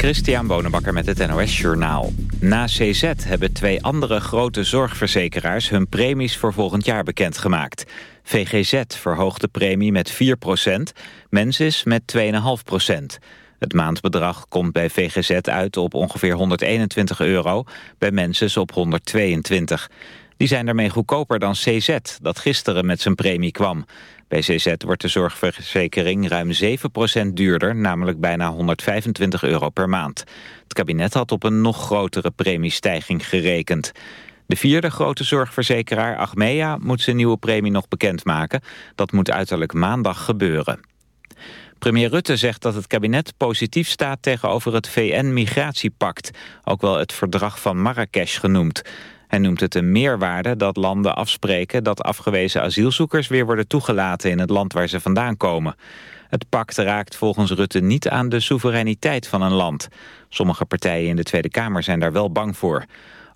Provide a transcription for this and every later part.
Christian Bonenbakker met het NOS Journaal. Na CZ hebben twee andere grote zorgverzekeraars hun premies voor volgend jaar bekendgemaakt. VGZ verhoogt de premie met 4% Mensis met 2,5% Het maandbedrag komt bij VGZ uit op ongeveer 121 euro, bij Mensis op 122. Die zijn daarmee goedkoper dan CZ, dat gisteren met zijn premie kwam. Bij CZ wordt de zorgverzekering ruim 7% duurder, namelijk bijna 125 euro per maand. Het kabinet had op een nog grotere premiestijging gerekend. De vierde grote zorgverzekeraar, Achmea, moet zijn nieuwe premie nog bekendmaken. Dat moet uiterlijk maandag gebeuren. Premier Rutte zegt dat het kabinet positief staat tegenover het VN-migratiepact, ook wel het verdrag van Marrakesh genoemd. Hij noemt het een meerwaarde dat landen afspreken dat afgewezen asielzoekers weer worden toegelaten in het land waar ze vandaan komen. Het pact raakt volgens Rutte niet aan de soevereiniteit van een land. Sommige partijen in de Tweede Kamer zijn daar wel bang voor.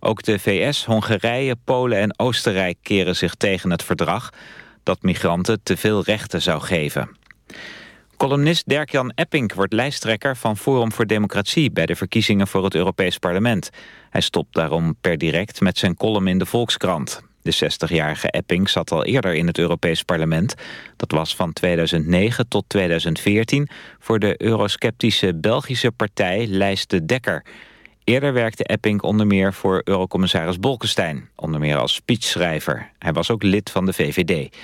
Ook de VS, Hongarije, Polen en Oostenrijk keren zich tegen het verdrag... dat migranten te veel rechten zou geven. Columnist Dirk-Jan Epping wordt lijsttrekker van Forum voor Democratie... bij de verkiezingen voor het Europees Parlement. Hij stopt daarom per direct met zijn column in de Volkskrant. De 60-jarige Epping zat al eerder in het Europees Parlement. Dat was van 2009 tot 2014 voor de eurosceptische Belgische partij Lijst de Dekker. Eerder werkte Epping onder meer voor eurocommissaris Bolkestein, onder meer als speechschrijver. Hij was ook lid van de VVD.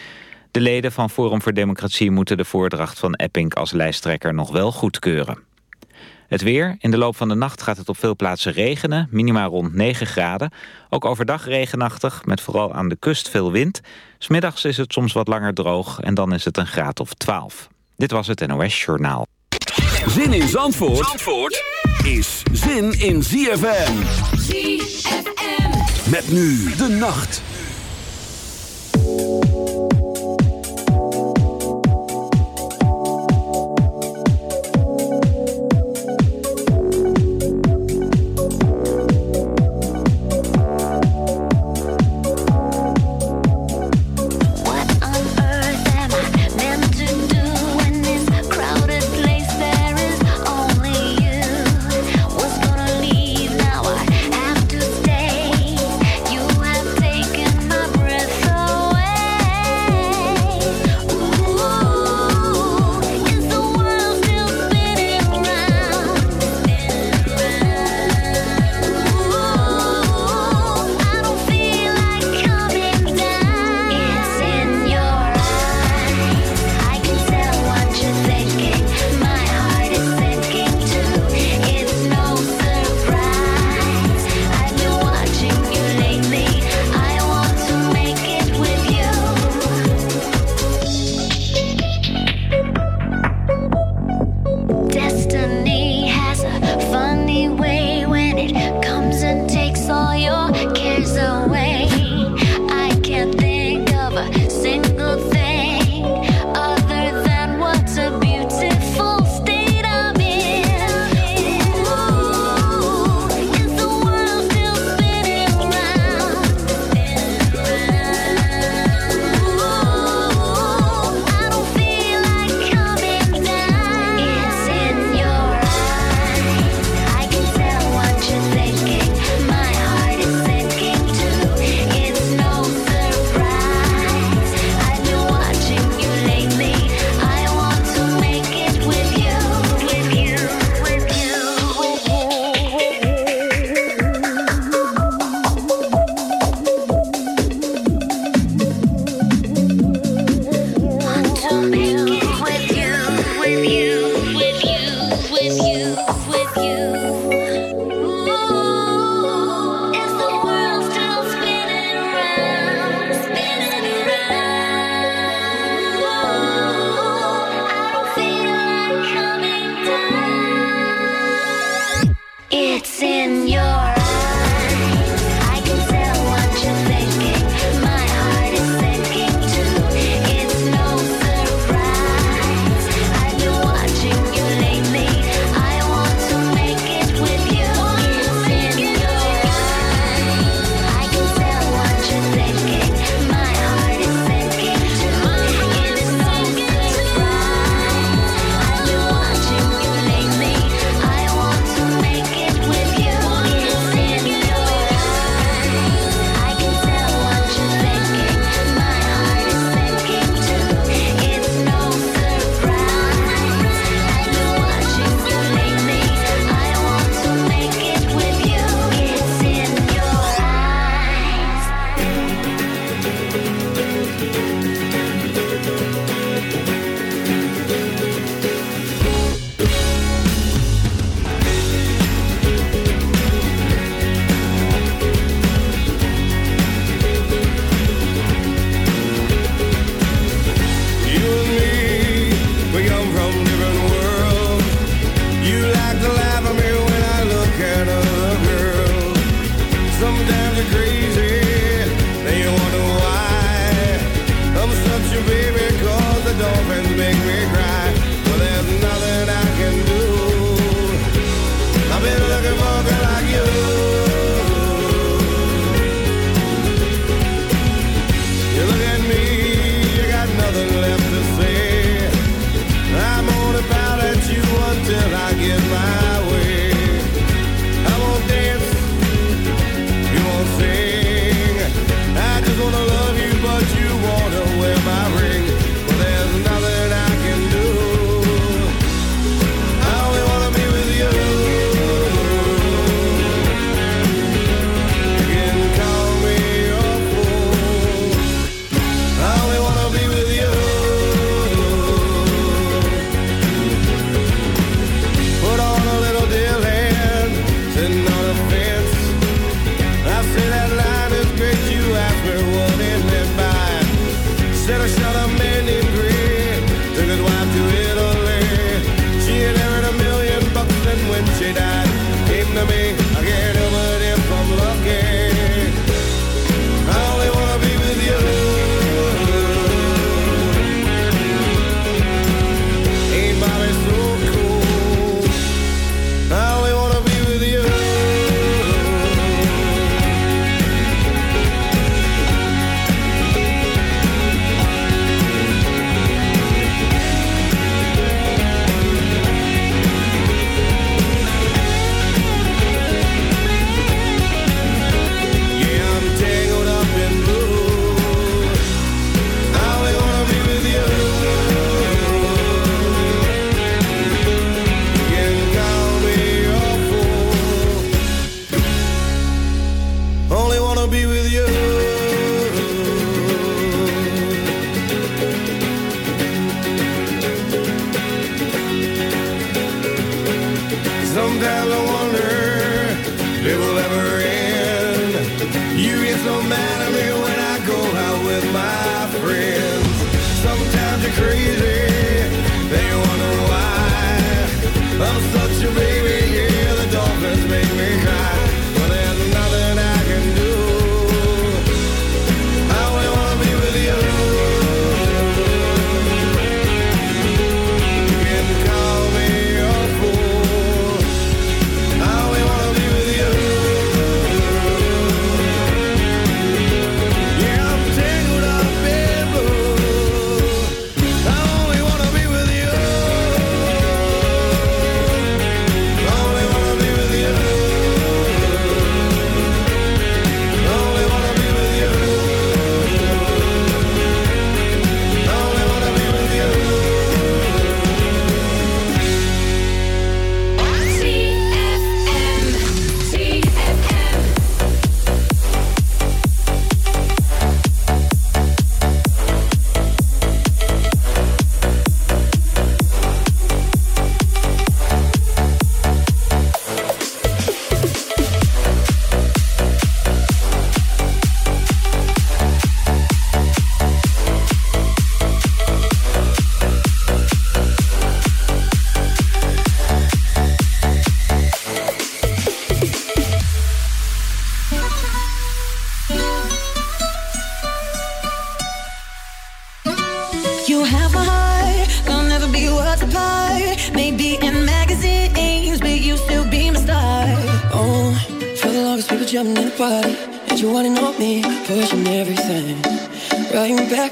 De leden van Forum voor Democratie moeten de voordracht van Epping als lijsttrekker nog wel goedkeuren. Het weer. In de loop van de nacht gaat het op veel plaatsen regenen. Minima rond 9 graden. Ook overdag regenachtig, met vooral aan de kust veel wind. Smiddags is het soms wat langer droog en dan is het een graad of 12. Dit was het NOS Journaal. Zin in Zandvoort, Zandvoort is zin in ZFM. ZFM. Met nu de nacht.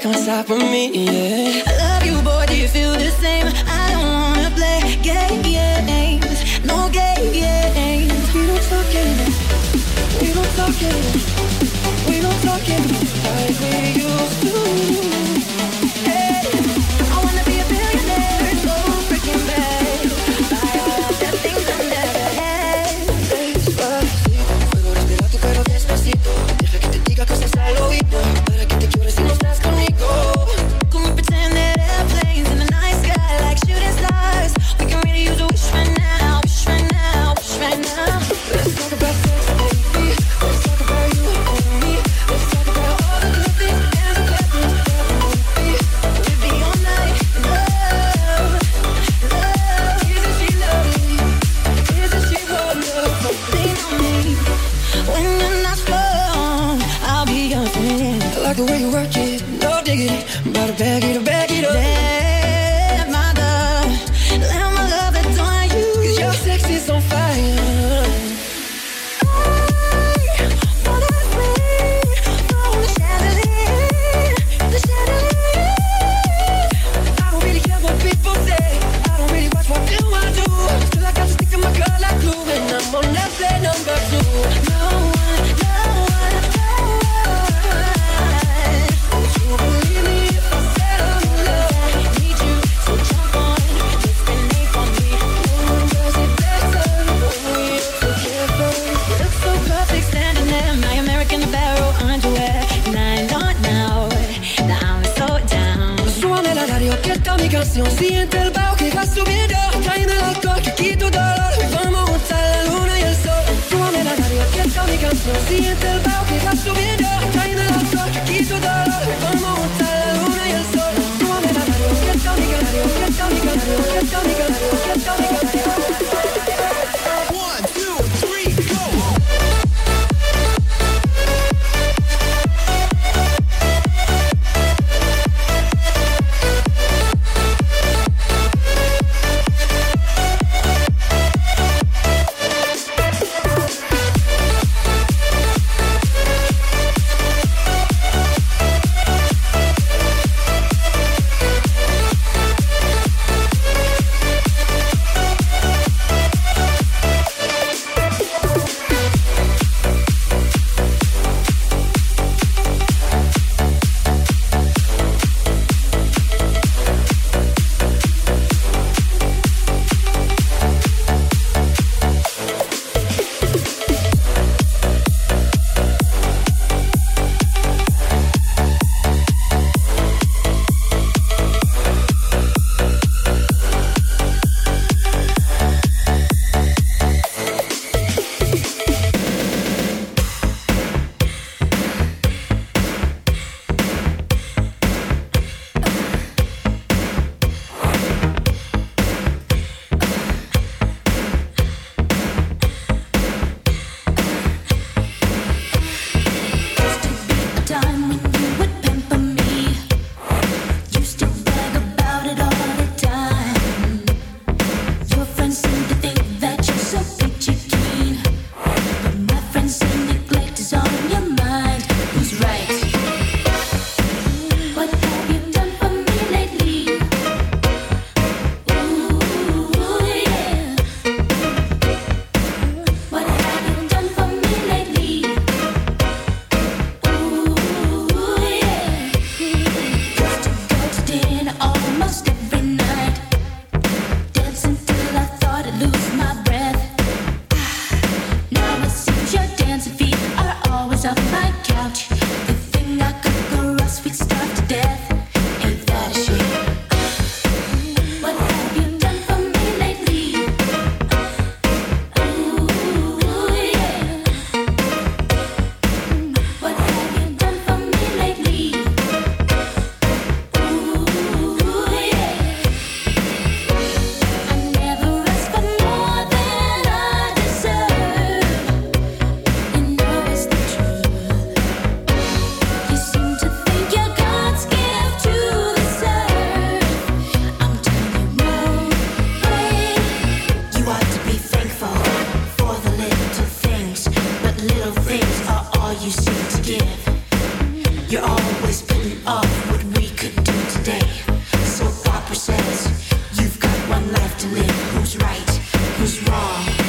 can't stop with me, yeah. I love you, boy, do you feel the same? I don't wanna play games, no games. We don't talk games, we don't talk games. was wrong.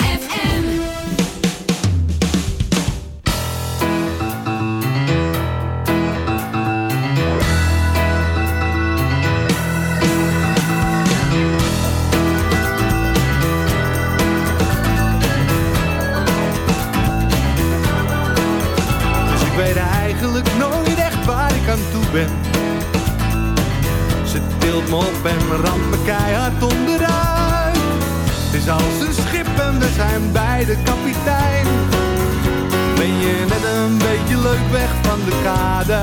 De kade?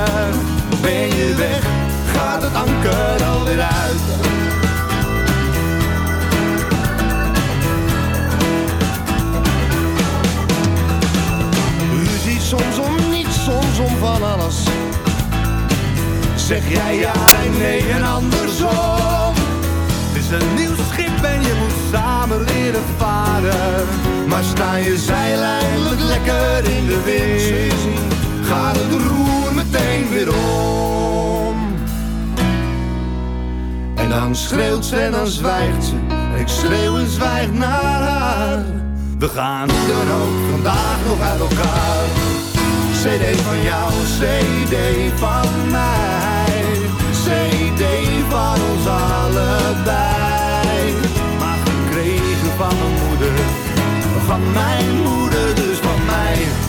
Ben je weg, gaat het anker alweer uit. Ruzie soms om niets, soms om van alles. Zeg jij ja en nee en andersom. Het is een nieuw schip en je moet samen leren varen. Maar sta je zeil lekker in de wind, gaat het roer meteen weer om. En dan schreeuwt ze en dan zwijgt ze. En ik schreeuw en zwijg naar haar. We gaan dan ook vandaag nog uit elkaar. CD van jou, CD van mij. CD van ons allebei. Maar gekregen van mijn moeder. Van mijn moeder, dus van mij.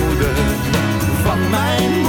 Van mijn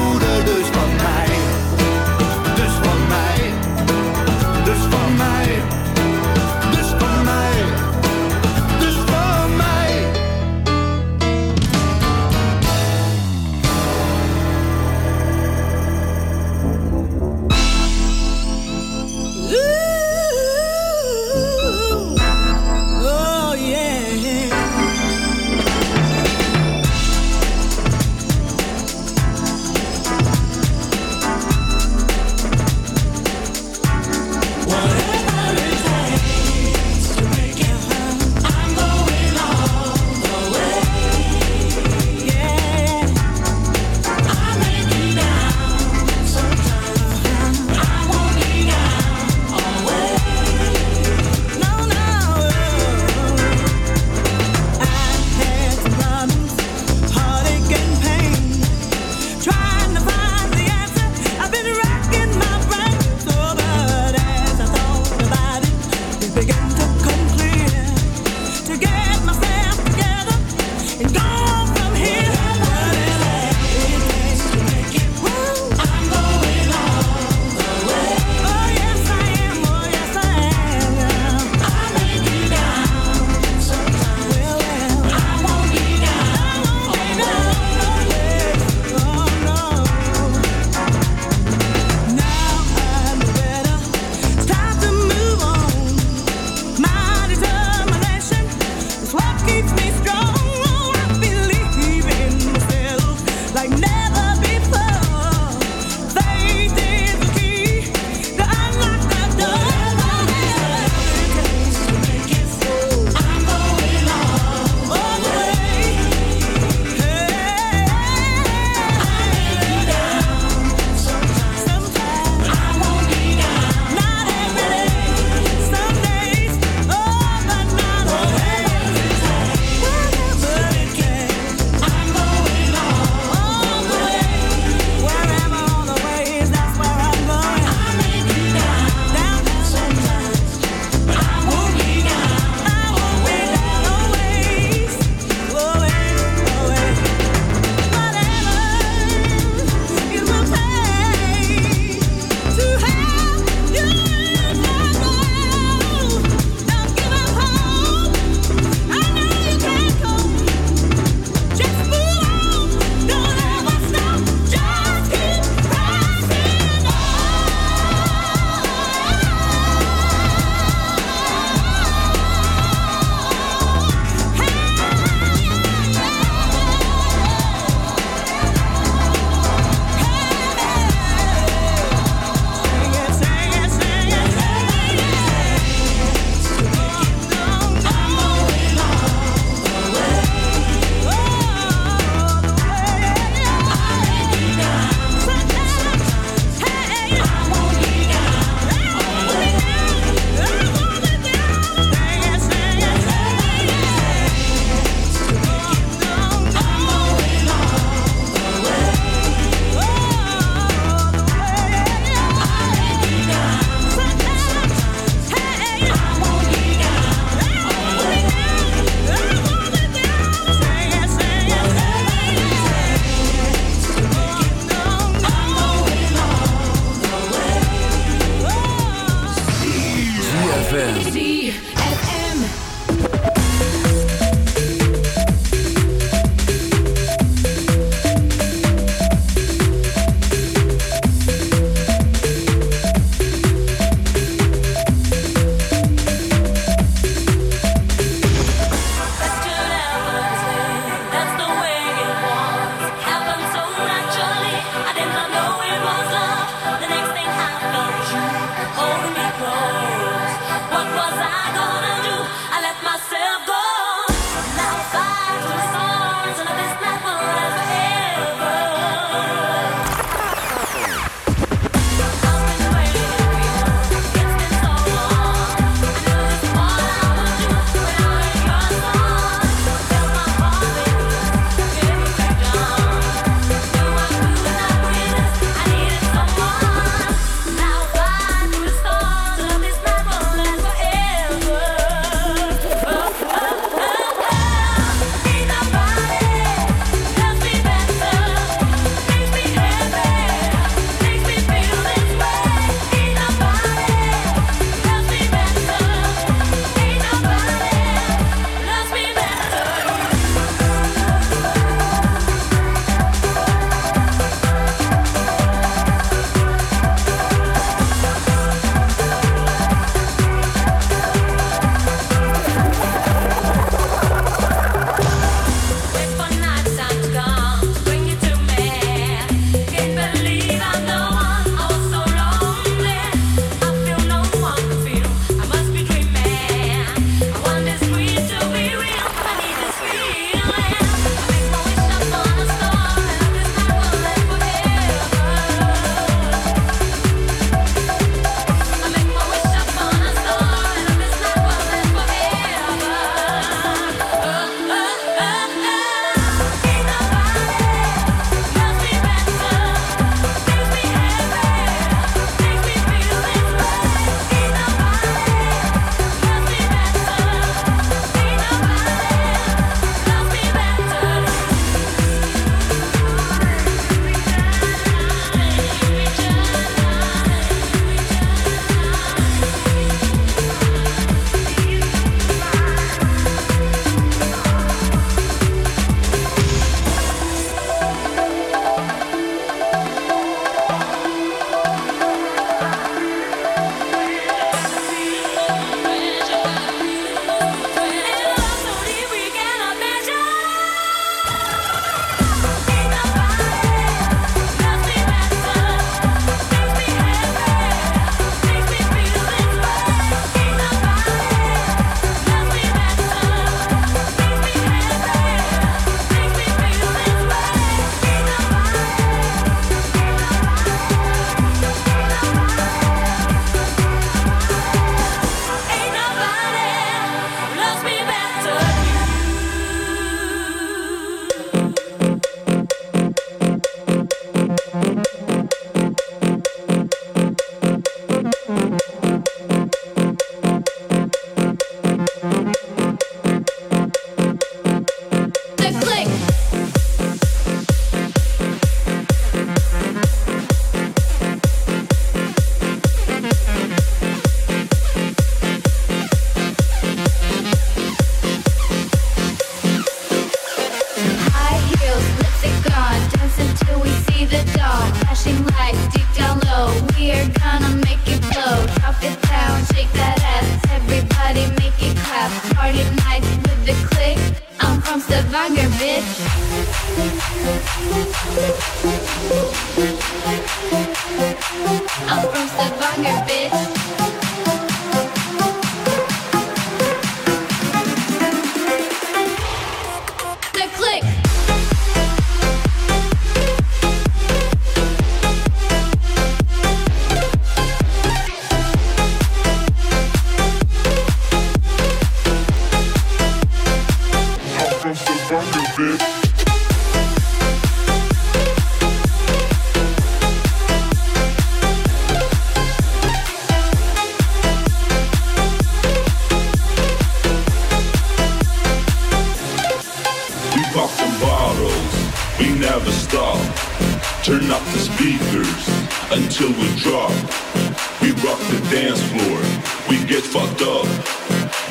dance floor, we get fucked up.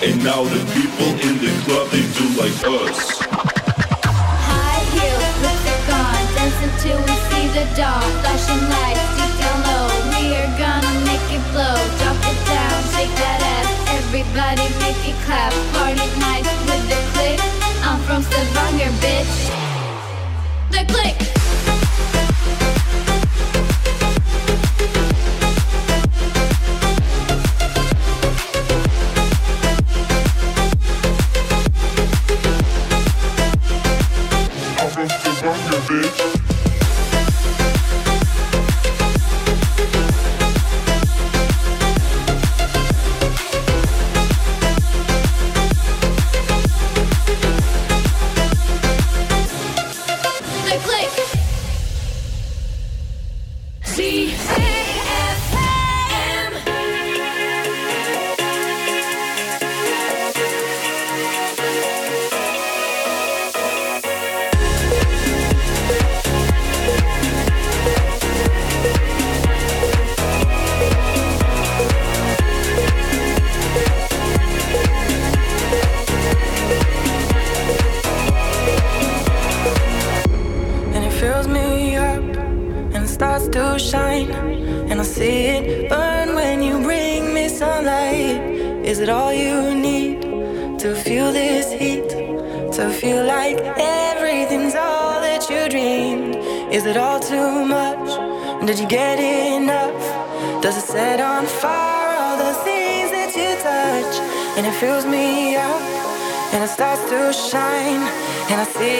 And now the people in the club, they do like us. High heels the gun, dance until we see the dawn. Flashing lights, deep down low. We are gonna make it blow. Drop it down, shake that ass. Everybody make it clap. Party night with the click. I'm from Stavanger, bitch. The click.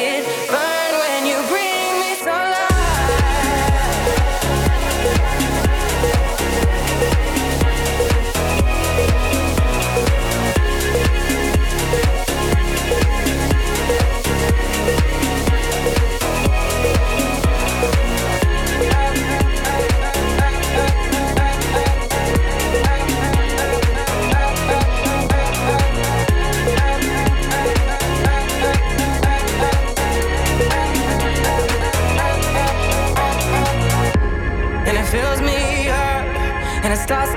It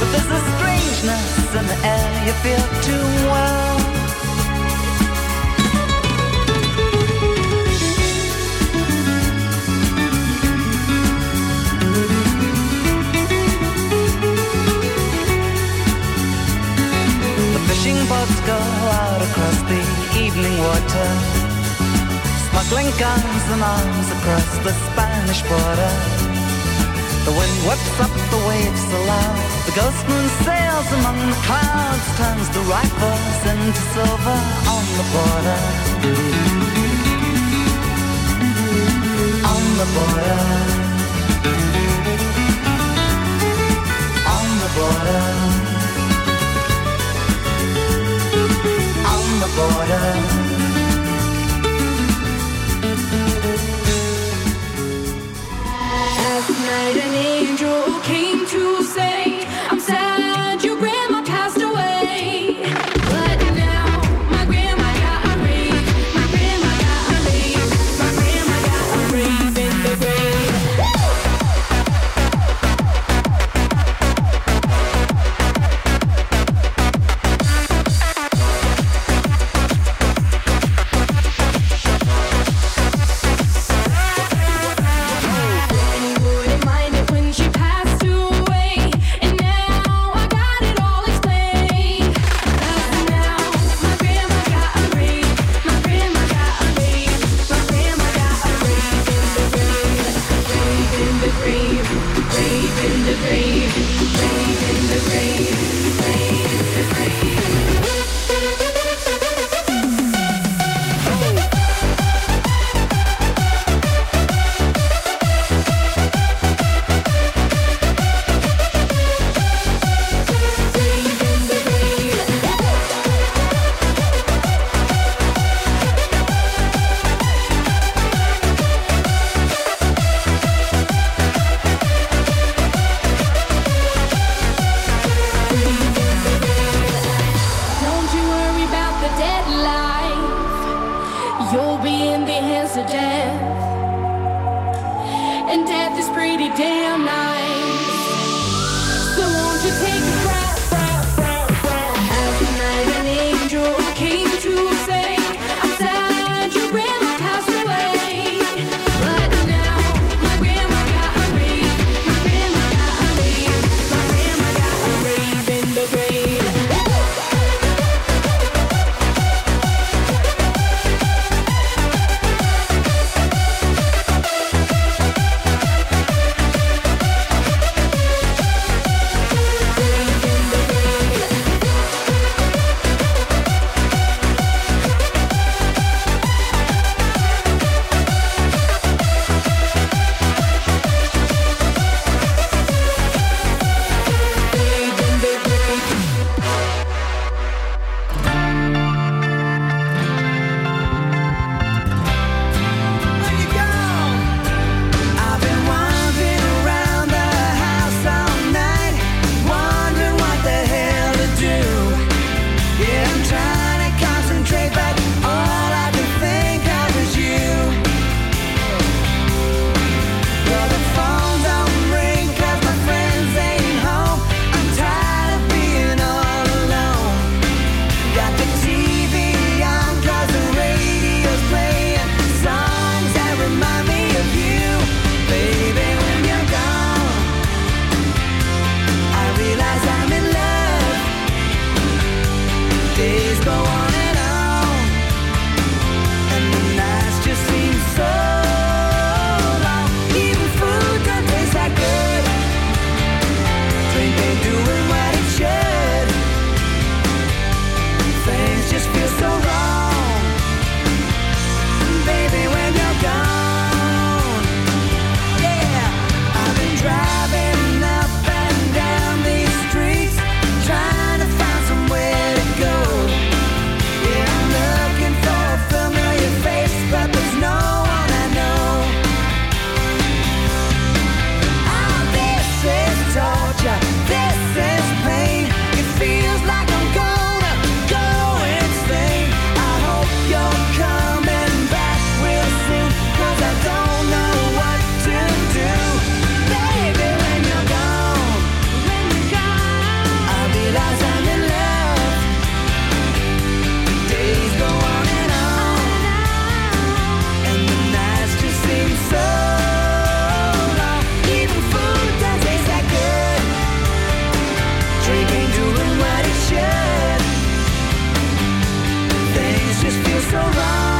But there's a strangeness in the air you feel too well. The fishing boats go out across the evening water, smuggling guns and arms across the Spanish border. The wind whips up the waves aloud. The ghost moon sails among the clouds, turns the rifles into silver on the border. On the border. On the border. On the border. Last night an angel so wrong